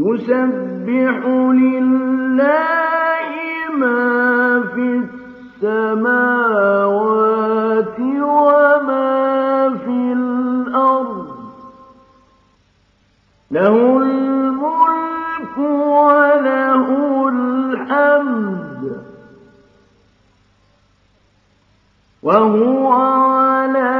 يسبح لله ما في السماوات وما في الأرض. له الملك وله الحمد. وهو على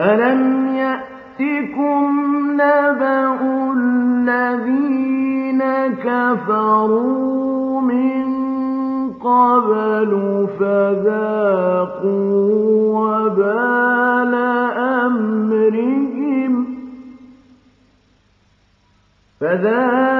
ألم يأتكم نبأ الذين كفروا من قبل فذاقوا وبال أمرهم فذاقوا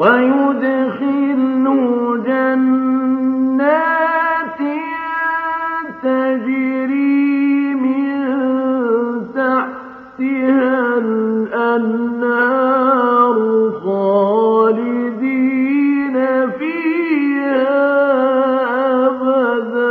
ويدخل جنات تجري من تحتها الأنهار خالدين فيها أبدا.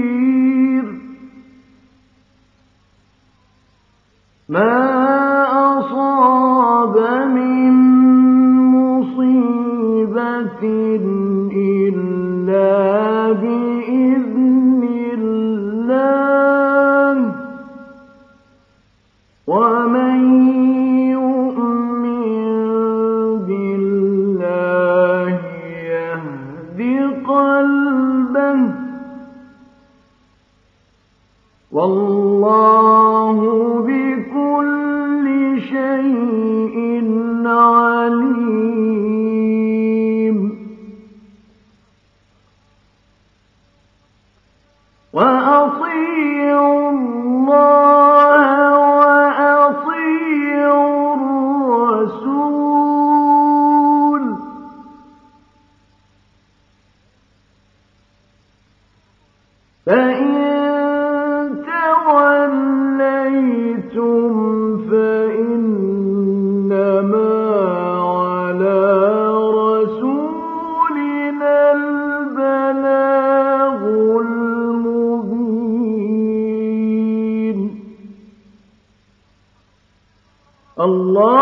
ما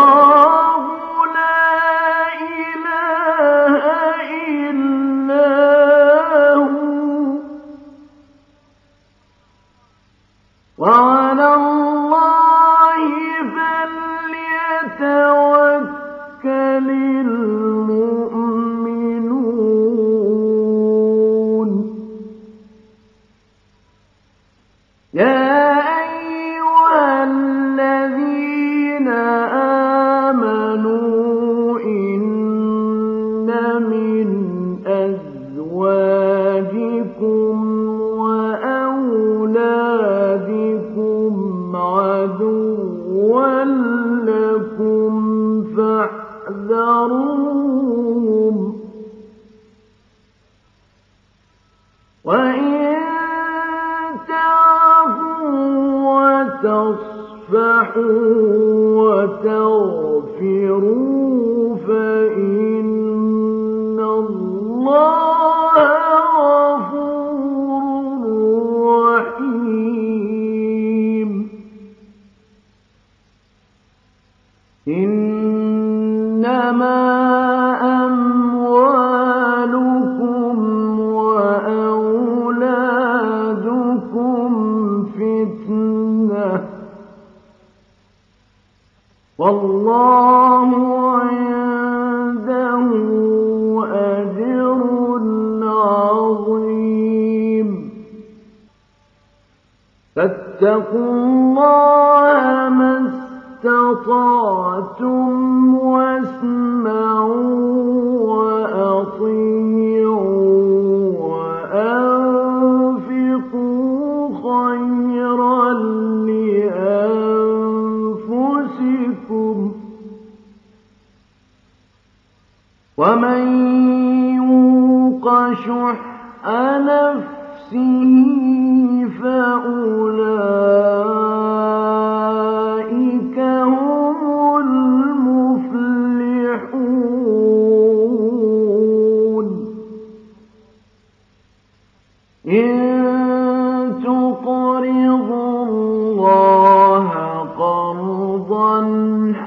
الله والله عنده أجر عظيم. فاتقوا الله ما استطعتم واسمعوا